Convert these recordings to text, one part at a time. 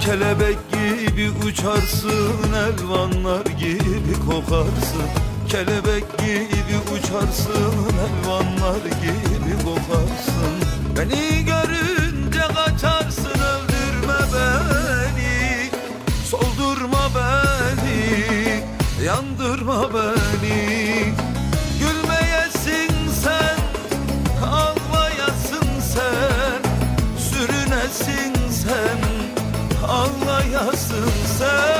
Kelebek gibi uçarsın elvanlar gibi kokarsın. Kelebek gibi uçarsın elvanlar gibi kokarsın. Beni görünce kaçarsın öldürme beni. Soldurma beni yandırma beni. Gülmeyesin sen ağlayasın sen. Sürünesin ağlayasın sen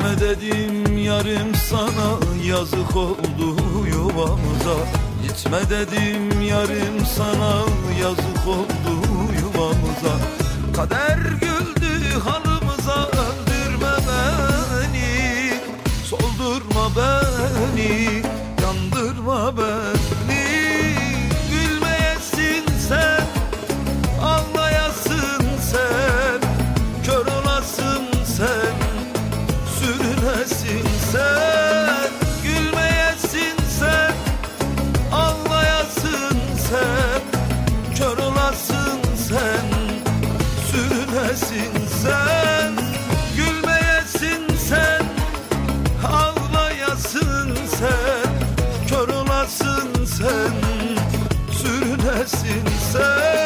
Gitme dedim yarım sana yazık oldu yuvamıza. Gitme dedim yarım sana yazık oldu yuvamıza. Kader güldü halımıza Sürünesin sen Gülmeyesin sen Ağlayasın sen Kör olasın sen Sürünesin sen